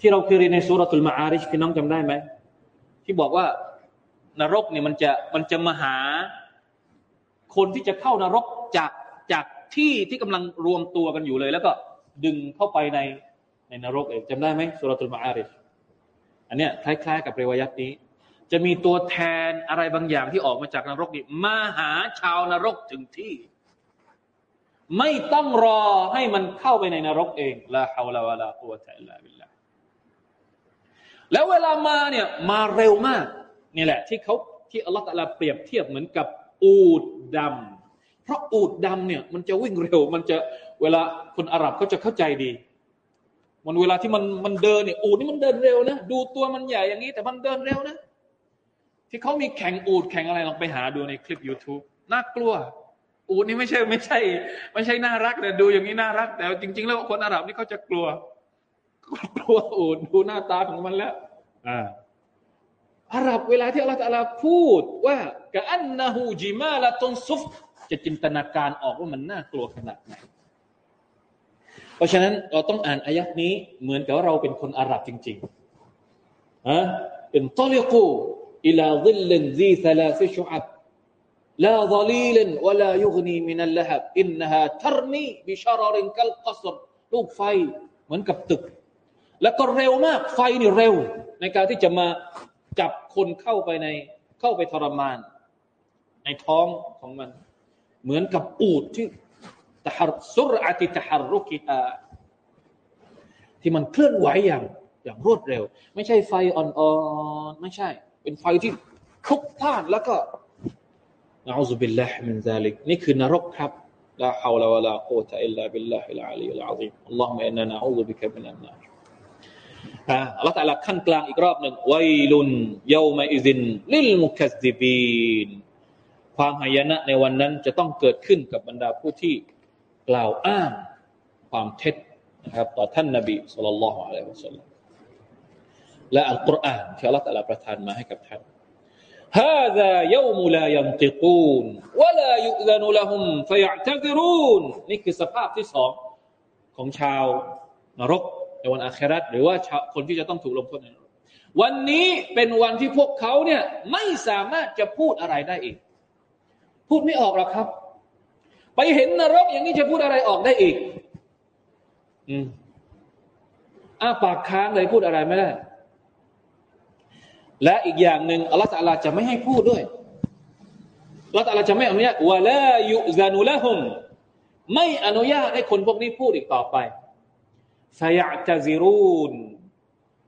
ที่เราเคยเรียนในสุรทูลมาอาริชพี่น้องจำได้ไหมที่บอกว่า นรกเนี่ยมันจะมันจะมาหา คนที่จะเข้านรกจากจากที่ที่กำลังรวมตัวกันอยู่เลย แล้วก็ดึงเข้าไปในในนรกเองจำได้ไหมสุรตุลมาอาริฟอันเนี้ยคล้ายๆ กับเรวายัตนี้ จะมีตัวแทนอะไรบางอย่างที่ออกมาจากนรกนี่มาหาชาวนรกถึงที่ ไม่ต้องรอให้มันเข้าไปในนรกเองลาฮาวลาวะลากุวะตะอิลลาบิลลาแล้วเวลามาเนี่ยมาเร็วมาก นี่แหละที่เขาที่อัลลอฮฺตะลาเปรียบเทียบเหมือนกับอูดดำเพราะอูดดำเนี่ย มันจะวิ่งเร็ว มันจะเวลาคนอาหรับเขาจะเข้าใจดี มันเวลาที่มันมันเดินเนี่ยอูดนี่มันเดินเร็วนะดูตัวมันใหญ่อย่างนี้ แต่มันเดินเร็วนะ ที่เขามีแข่งอูดแข่งอะไรลองไปหาดูในคลิป YouTube น่ากลัว อูดนี่ไม่ใช่ไม่ใช่ ไม่ใช่น่ารักแต่ดูอย่างนี้น่ารัก แต่จริง ๆ แล้วคนอาหรับนี่เขาจะกลัวกลัวอูดดูหน้าตาของมันแล้ว อ่า อาหรับเวลาที่อัลลอฮฺพูดว่ากะอันนาหูจิมาละตนซุฟจะจินตนาการออกว่ามันน่ากลัวขนาดไหน เพราะฉะนั้นเราต้องอ่านอายักนี้เหมือนกับเราเป็นคนอาหรับจริงๆอะانطلقوا إلى ظل ذي ثلاث شعب لا ظليل ولا يغني من اللهب إنها ترمي بشرر كالقصرลูกไฟเหมือนกับตึก แล้วก็เร็วมากไฟนี่เร็ว ในการที่จะมา จับคนเข้าไปในเข้าไปทรมาน ในท้องของมัน เหมือนกับอูดที่ตะหรสุรอติตะหรุกิตาที่มันเคลื่อนไหวอย่างอย่างรวดเร็ว ไม่ใช่ไฟอ่อนๆไม่ใช่ เป็นไฟที่ลุกพล่านแล้วก็نعوذ بالله من ذلكนี่คือนรกครับلا حول ولا قوة إلا بالله العلي العظيم اللهم إنا نعوذ بك من النار ตะลาขั้นกลางอีกรอบหนึ่งไวลุนเยามาอิซินลิลมุคัซดิบีนความหายนะในวันนั้นจะต้องเกิดขึ้นกับบรรดาผู้ที่กล่าวอ้างความเท็จนะครับต่อท่านนบีสุลต่านละฮ์อะลัยฮิวะสัลลัมและอัลกุรอานที่อัลลอฮฺตะลาประทานมาให้กับท่าน هذا يوم لا ينطقون ولا يؤذن لهم فيعتذرون นี่คือสภาพที่สองของชาวนรก ในวันอาคราตหรือว่าคนที่จะต้องถูกลงโทษในนรกวันนี้เป็นวันที่พวกเขาเนี่ยไม่สามารถจะพูดอะไรได้อีก พูดไม่ออกหรอกครับ ไปเห็นนรกอย่างนี้จะพูดอะไรออกได้อีก อืมอ้าปากค้างเลยพูดอะไรไม่ได้ และอีกอย่างหนึ่งอัลลอฮฺตาลาจะไม่ให้พูดด้วยอัลลอฮฺตาลาจะไม่อนุญาตวะลายุซานุละฮุมไม่อนุญาตให้คนพวกนี้พูดอีกต่อไป ฟยะตาซิรูน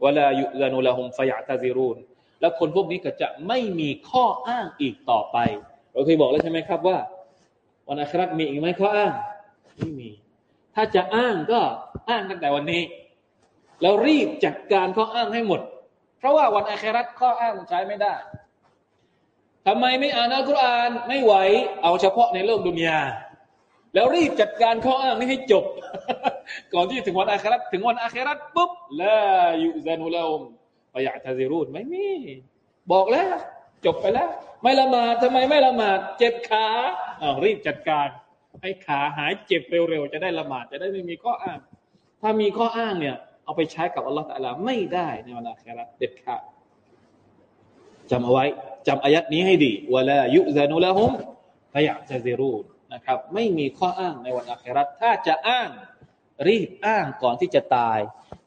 วลายุลานุละฮุมฟยะตาซิรูนแล้วคนพวกนี้ก็จะไม่มีข้ออ้างอีกต่อไปเราเคยบอกแล้วใช่ไหมครับว่า วันอัครามีอีกไหมข้ออ้างไม่มี ถ้าจะอ้างก็อ้างตั้งแต่วันนี้ แล้วรีบจัดการข้ออ้างให้หมด เพราะว่าวันอัคราข้ออ้างใช้ไม่ได้ทำไมไม่อ่านอัลกุรอานไม่ไหว เอาเฉพาะในโลกดุนยา แล้วรีบจัดการข้ออ้างนี้ให้จบ ก่อนที่ถึงวันอาคราถึงวันอาคราปุ๊บลายุซานุลาอุมปยะทาซิรูนไม่มีบอกแล้ว จบไปแล้ว ไม่ละหมาดทำไมไม่ละหมาดเจ็บขาอ้าวรีบจัดการ ให้ขาหายเจ็บเร็วๆจะได้ละหมาดจะได้ไม่มีข้ออ้าง ถ้ามีข้ออ้างเนี่ย เอาไปใช้กับอัลลอฮฺตะลาไม่ได้ในวันอาคราเด็ดขาดจำเอาไว้จำอายัดนี้ให้ดีวลายุซานุลาฮุมปยะทาซิรูน นะครับไม่มีข้ออ้างในวันอัคราถ้าจะอ้างรีบอ้างก่อนที่จะตาย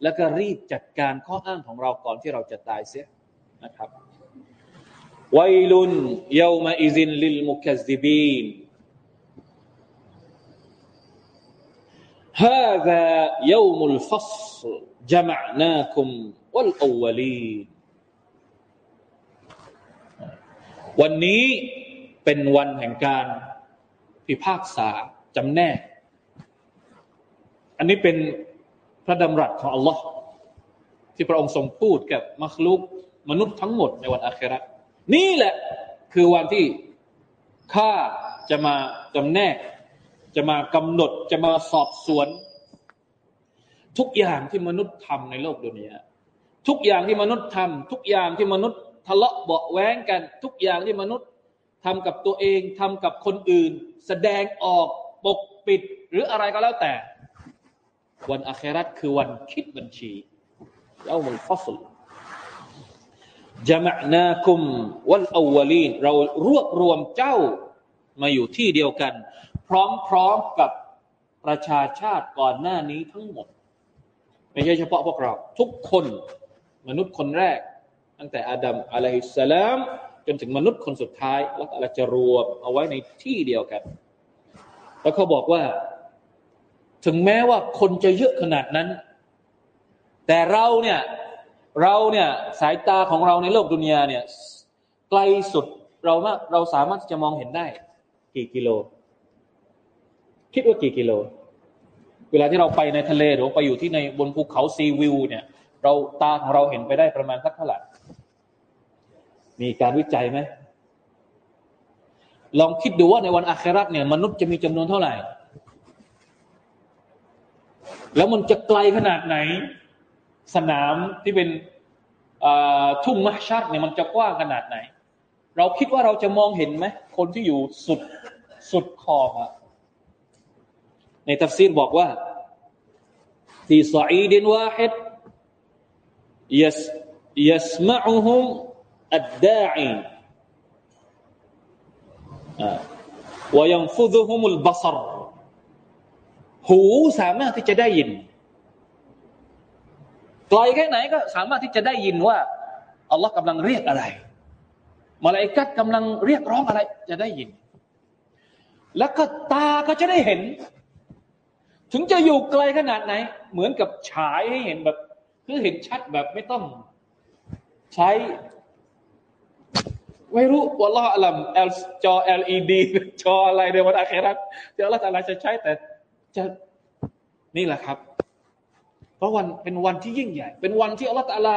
แล้วก็รีบจัดการข้ออ้างของเราก่อนที่เราจะตายเสียนะครับวัยลุนเยามาอิซินลิลมุคัซซิบีน هذا يوم الفصل جمعناكم والأولين วันนี้เป็นวันแห่งการ พิพากษาจำแนก อันนี้เป็นพระดำรัสของอัลลอฮ์ที่พระองค์ทรงพูดกับมัคลุกมนุษย์ทั้งหมดในวันอาครานี่แหละคือวันที่ข้าจะมาจำแนก จะมากำหนดจะมาสอบสวน ทุกอย่างที่มนุษย์ทำในโลกดุนยาทุกอย่างที่มนุษย์ทำทุกอย่างที่มนุษย์ทะเลาะเบาแว้งกัน ทุกอย่างที่มนุษย์ทำกับตัวเองทำกับคนอื่น แสดงออกปกปิดหรืออะไรก็แล้วแต่ วันอาคราตคือวันคิดบัญชีเ้ามุลฟัสลจามะนาคุมวันอวลีนเรารวบรวมเจ้ามาอยู่ที่เดียวกัน พร้อมๆกับประชาชาติก่อนหน้านี้ทั้งหมด ไม่ใช่เฉพาะพวกเรา ทุกคนมนุษย์คนแรก ตั้งแต่อาดัมอะลัยฮิสสลาม จนถึงมนุษย์คนสุดท้าย แล้วอะไรจะรวมเอาไว้ในที่เดียวกัน แล้วเขาบอกว่า ถึงแม้ว่าคนจะเยอะขนาดนั้น แต่เราเนี่ยเราเนี่ยสายตาของเราในโลกดุนยาเนี่ยไกลสุดเรามากเราสามารถจะมองเห็นได้ กี่กิโล คิดว่ากี่กิโล เวลาที่เราไปในทะเลหรือไปอยู่ที่ในบนภูเขาซีวิวเนี่ย เราตาของเราเห็นไปได้ประมาณสักเท่าไหร่ มีการวิจัยไหมลองคิดดูว่าในวันอาคราตเนี่ยมนุษย์จะมีจำนวนเท่าไหร่ แล้วมันจะไกลขนาดไหน สนามที่เป็นทุ่งมัชชัดเนี่ยมันจะกว้างขนาดไหน เราคิดว่าเราจะมองเห็นไหมคนที่อยู่สุดสุดขอบอะในตัฟซีรบอกว่าที่สอีดินวาฮิด อัดดาอีวายังฟุดุฮุมุลบัสรหูสามารถที่จะได้ยินไกลแค่ไหนก็สามารถที่จะได้ยินว่าอัลลอฮ์กำลังเรียกอะไรมาลายกัดกำลังเรียกร้องอะไร จะได้ยิน แล้วก็ตาก็จะได้เห็น ถึงจะอยู่ไกลขนาดไหน เหมือนกับฉายให้เห็นแบบ คือเห็นชัดแบบไม่ต้อง ใช้ ไม่รู้ว่าละอัลลัมจอ LED จออะไรในวันอาคราเดี๋ยวละแต่ละจะใช้แต่จะนี่แหละครับ เพราะวันเป็นวันที่ยิ่งใหญ่ เป็นวันที่อัลลอฮฺตะลา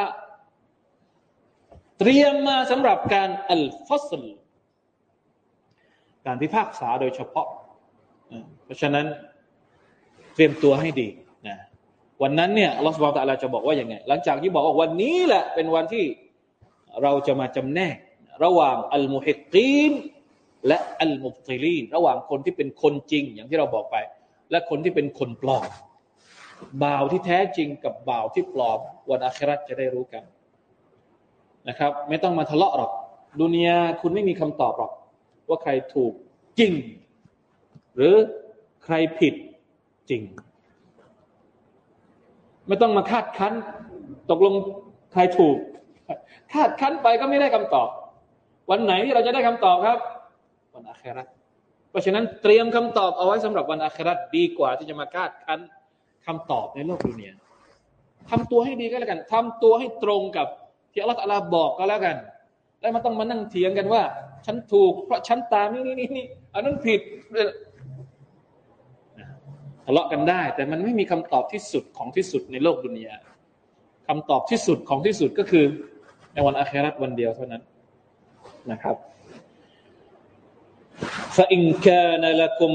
เตรียมมาสำหรับการอัลฟัสลการพิพากษาโดยเฉพาะ เพราะฉะนั้นเตรียมตัวให้ดีนะวันนั้นเนี่ยอัลลอฮฺสุบานตะลาจะบอกว่าอย่างไง หลังจากที่บอกว่าวันนี้แหละเป็นวันที่เราจะมาจำแนก ระหว่างอัลมุฮิกีนและอัลมุบติลีนระหว่างคนที่เป็นคนจริง อย่างที่เราบอกไป และคนที่เป็นคนปลอมบ่าวที่แท้จริงกับบ่าวที่ปลอมวันอาคราจะได้รู้กันนะครับ ไม่ต้องมาทะเลาะหรอกดุนยาคุณไม่มีคำตอบหรอก ว่าใครถูกจริง หรือใครผิดจริง ไม่ต้องมาคาดคั้น ตกลงใครถูก คาดคั้นไปก็ไม่ได้คำตอบ วันไหนที่เราจะได้คำตอบครับ วันอาคราเพราะฉะนั้นเตรียมคำตอบเอาไว้สำหรับวันอาคราดีกว่าที่จะมาคาดคั้นคำตอบในโลกดุนยาทำตัวให้ดีก็แล้วกันทำตัวให้ตรงกับที่อัลลอฮฺบอกก็แล้วกัน แล้วมันต้องมานั่งเถียงกันว่า ฉันถูก เพราะฉันตามนี่นี่นี่นี่อันนั้นผิดทะเลาะกันได้ แต่มันไม่มีคำตอบที่สุดของที่สุดในโลกดุนยาคำตอบที่สุดของที่สุดก็คือในวันอาคราตวันเดียวเท่านั้น นะครับฟาอินกานละกุม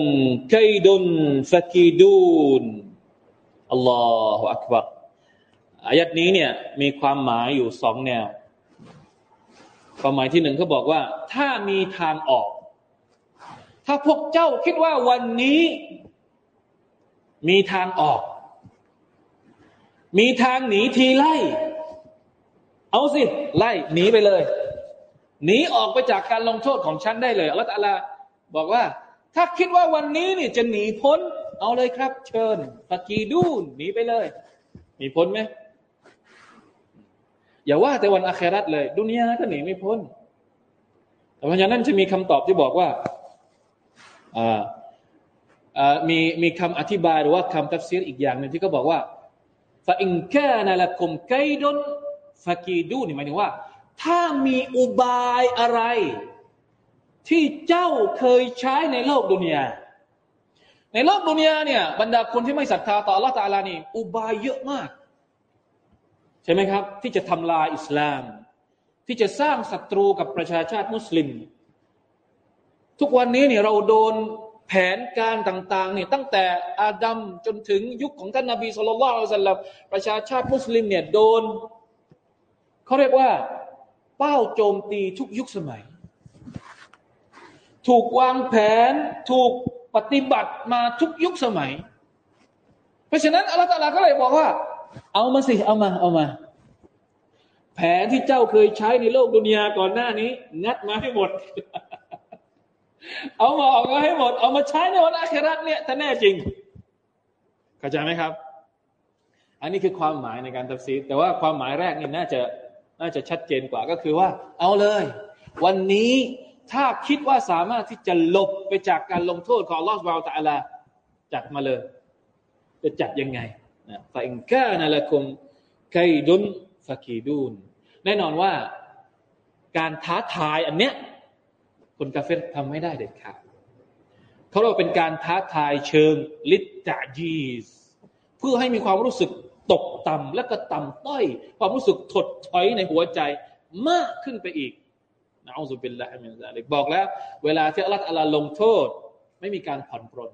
ไกดุนฟากีดูนอัลอายัดนี้เนี่ยมีความหมายอยู่สองแนว ความหมายที่หนึ่งเขาบอกว่า ถ้ามีทางออก ถ้าพวกเจ้าคิดว่าวันนี้ มีทางออก มีทางหนีทีไล่ เอาสิ ไล่หนีไปเลย หนีออกไปจากการลงโทษของฉันได้เลยอัลลอฮฺบอกว่า ถ้าคิดว่าวันนี้นี่จะหนีพ้น เอาเลยครับ เชิญฟากีดูนหนีไปเลยหนีพ้นไหมอย่าว่าแต่วันอาคราตเลย ดุนยาก็หนีไม่พ้นแต่เพราะฉะนั้นจะมีคำตอบที่บอกว่ามีมีคำอธิบายหรือว่าคำตัฟซีรอีกอย่างหนึ่งที่เขาบอกว่าฟาอินแค่นั่นละคุมไกดนฟากีดูนี่หมายถึงว่า ถ้ามีอุบายอะไร ที่เจ้าเคยใช้ในโลกดุนยาในโลกดุนยาเนี่ยบรรดาคนที่ไม่ศรัทธาต่อละตาลานี่อุบายเยอะมาก ใช่ไหมครับ ที่จะทำลายอิสลาม ที่จะสร้างศัตรูกับประชาชาติมุสลิม ทุกวันนี้เนี่ยเราโดนแผนการต่างๆเนี่ยตั้งแต่อาดัมจนถึงยุคของท่านนาบีสุลต่านสัลลัมประชาชาติมุสลิมเนี่ยโดนเขาเรียกว่า เป้าโจมตีทุกยุคสมัย ถูกวางแผนถูกปฏิบัติมาทุกยุคสมัย เพราะฉะนั้นอัลลอฮฺก็เลยบอกว่า เอามาสิเอามาเอามา แผนที่เจ้าเคยใช้ในโลกดุนยาก่อนหน้านี้ งัดมาให้หมด เอามาออกมาให้หมด เอามาใช้ในวันอาคราเนี่ยถ้าแน่จริงเข้าใจไหมครับ อันนี้คือความหมายในการตัดสินแต่ว่าความหมายแรกนี่น่าจะ น่าจะชัดเจนกว่าก็คือว่า เอาเลย วันนี้ถ้าคิดว่าสามารถที่จะหลบไปจากการลงโทษของลอสบาลตะลาจัดมาเลย จะจัดยังไงนะฟาอิงกานะละคุมไกดุนฟากีดูนแน่นอนว่าการท้าทายอันเนี้ยคนกาเฟรทำไม่ได้เด็ดขาดเขาเรียกเป็นการท้าทายเชิงลิตจาจีสเพื่อให้มีความรู้สึก ตกต่ำและก็ต่ำต้อย ความรู้สึกถดถอยในหัวใจมากขึ้นไปอีกนะอัลลอฮฺเป็นละมินซาลิกบอกแล้ว เวลาที่อัลลอฮฺลงโทษ ไม่มีการผ่อนปรน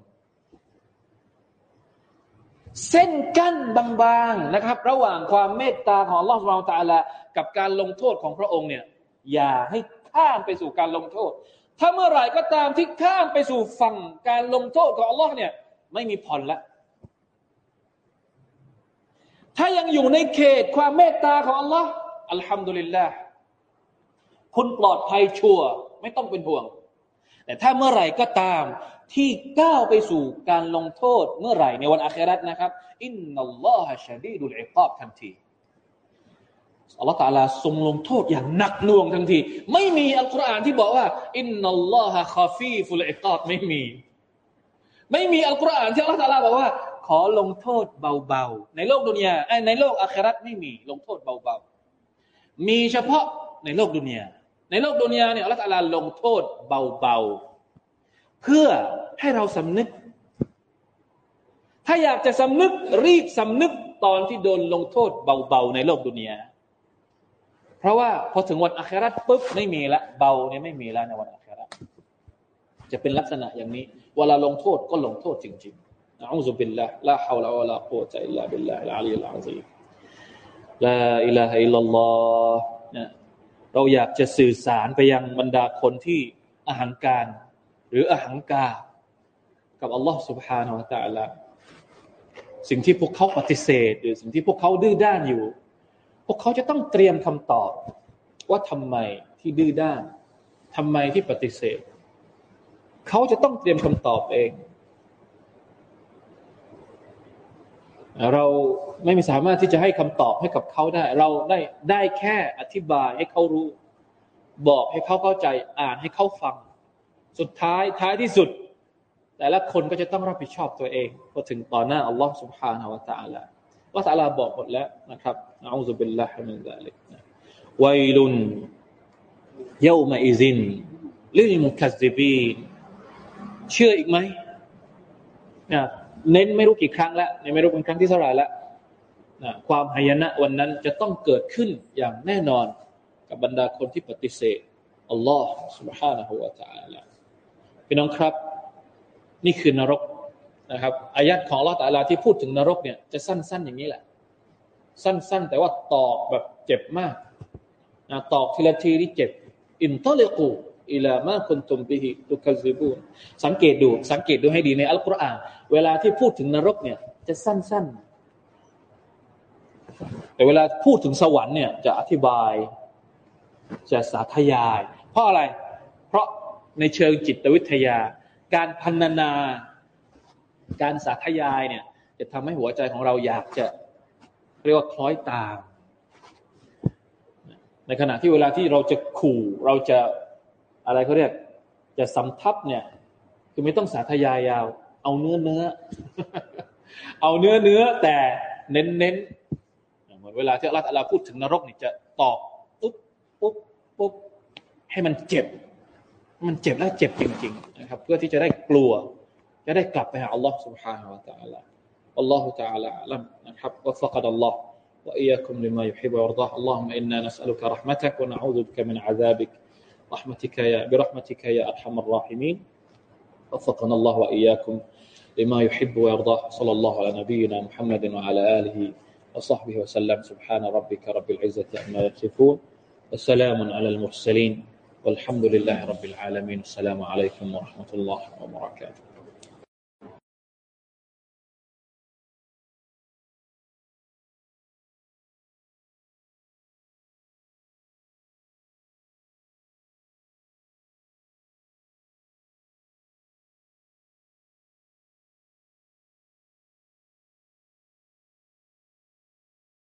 เส้นกั้นบางๆนะครับ ระหว่างความเมตตาของลอสเราตาละกับการลงโทษของพระองค์เนี่ยอย่าให้ข้ามไปสู่การลงโทษ ถ้าเมื่อไหร่ก็ตามที่ข้ามไปสู่ฝั่งการลงโทษของอัลลอฮ์เนี่ยไม่มีผ่อนละ ถ้ายังอยู่ในเขตความเมตตาของอัลลอฮ์อัลฮัมดุลิลลาห์คุณปลอดภัยชัวไม่ต้องเป็นห่วง แต่ถ้าเมื่อไหร่ก็ตามที่ก้าวไปสู่การลงโทษเมื่อไหร่ในวันอาคราตนะครับإن الله شديد العقابทันทีอัลลอฮฺตาลาทรงลงโทษอย่างหนักหน่วงทันที ไม่มีอัลกุรอานที่บอกว่า إن الله خفيف العقابไม่มี ไม่มีอัลกุรอานที่อัลลอฮฺตาลาบอกว่า ขอลงโทษเบาๆ ในโลกดุนยาในโลกอาคราตไม่มีลงโทษเบาๆ มีเฉพาะในโลกดุนยาในโลกดุนยาเนี่ยอัลลอฮฺตลาลงโทษเบาๆ เพื่อให้เราสำนึก ถ้าอยากจะสำนึกรีบสำนึกตอนที่โดนลงโทษเบาๆ ในโลกดุนยาเพราะว่าพอถึงวันอัคราปุ๊บไม่มีละเบาเนี่ยไม่มีละในวันอัคราจะเป็นลักษณะอย่างนี้ เวลาลงโทษก็ลงโทษจริง ๆ นะอัลลอฮฺบิลละลาฮาวลาวะลากุวะตะอิลลาบิลลาฮิลอาลีลอาซีลาอิลาฮะอิลลัลลอฮ์นะเราอยากจะสื่อสารไปยังบรรดาคนที่อาหังการ หรืออาหังกา กับอัลลอฮ์ سبحانه และ تعالى สิ่งที่พวกเขาปฏิเสธ หรือสิ่งที่พวกเขาดื้อด้านอยู่พวกเขาจะต้องเตรียมคำตอบ ว่าทำไมที่ดื้อด้านทำไมที่ปฏิเสธ เขาจะต้องเตรียมคำตอบเอง เราไม่มีสามารถที่จะให้คำตอบให้กับเขาได้ เราได้ได้แค่อธิบายให้เขารู้ บอกให้เขาเข้าใจอ่านให้เขาฟัง สุดท้ายท้ายที่สุด แต่ละคนก็จะต้องรับผิดชอบตัวเองพอถึงต่อหน้าอัลลอฮ์ سبحانه และ تعالى ว่าตาลาบอกหมดแล้วนะครับนะอูซุบิลลาฮิมินซาลิกวัยลุนเยามาอิซินลิลมุคัซซิบีนเชื่ออีกไหมนะ เน้นไม่รู้กี่ครั้งแล้วไม่รู้เป็นครั้งที่เท่าไหร่แล้วนะความหายนะวันนั้นจะต้องเกิดขึ้นอย่างแน่นอนกับบรรดาคนที่ปฏิเสธอัลลอฮ์ سبحانه และ تعالى พี่น้องครับ นี่คือนรกนะครับอายัดของลอตาลาที่พูดถึงนรกเนี่ยจะสั้นๆอย่างนี้แหละ สั้นๆ แต่ว่าตอกแบบเจ็บมากนะตอกทีละทีที่เจ็บ อินตอเลกู อิลามาคุนตุมบิฮิตุคาซิบูนสังเกตดูสังเกตดูให้ดีในอัลกุรอานเวลาที่พูดถึงนรกเนี่ย จะสั้นๆ แต่เวลาพูดถึงสวรรค์เนี่ยจะอธิบาย จะสาธยาย เพราะอะไร เพราะในเชิงจิตวิทยา การพันนา การสาธยายเนี่ยจะทำให้หัวใจของเราอยากจะเรียกว่าคล้อยตามในขณะที่เวลาที่เราจะขู่เราจะ อะไรเขาเรียกจะสำทับเนี่ย คือไม่ต้องสาธยายยาว เอาเนื้อเนื้อ เอาเนื้อเนื้อแต่เน้นเน้นเหมือนเวลาที่อัลลอฮฺพูดถึงนรกนี่จะตอกปุ๊บปุ๊บปุ๊บให้มันเจ็บ มันเจ็บแล้วเจ็บจริงๆนะครับ เพื่อที่จะได้กลัวจะได้กลับไปหาอัลลอฮ์ سبحانه และ تعالى والله تعالى أعلم نحب وفقد الله وإياكم لما يحب ويرضاه اللهم إنا نسألك رحمتك ونعوذ بك من عذابك رحمتك يا برحمتك يا أرحم الراحمين. وفقنا الله وإياكم لما يحب ويرضاه صلى الله على نبينا محمد وعلى آله وصحبه وسلم. سبحان ربك رب العزة عما يصفون. وسلام على المرسلين. والحمد لله رب العالمين. السلام عليكم ورحمة الله وبركاته.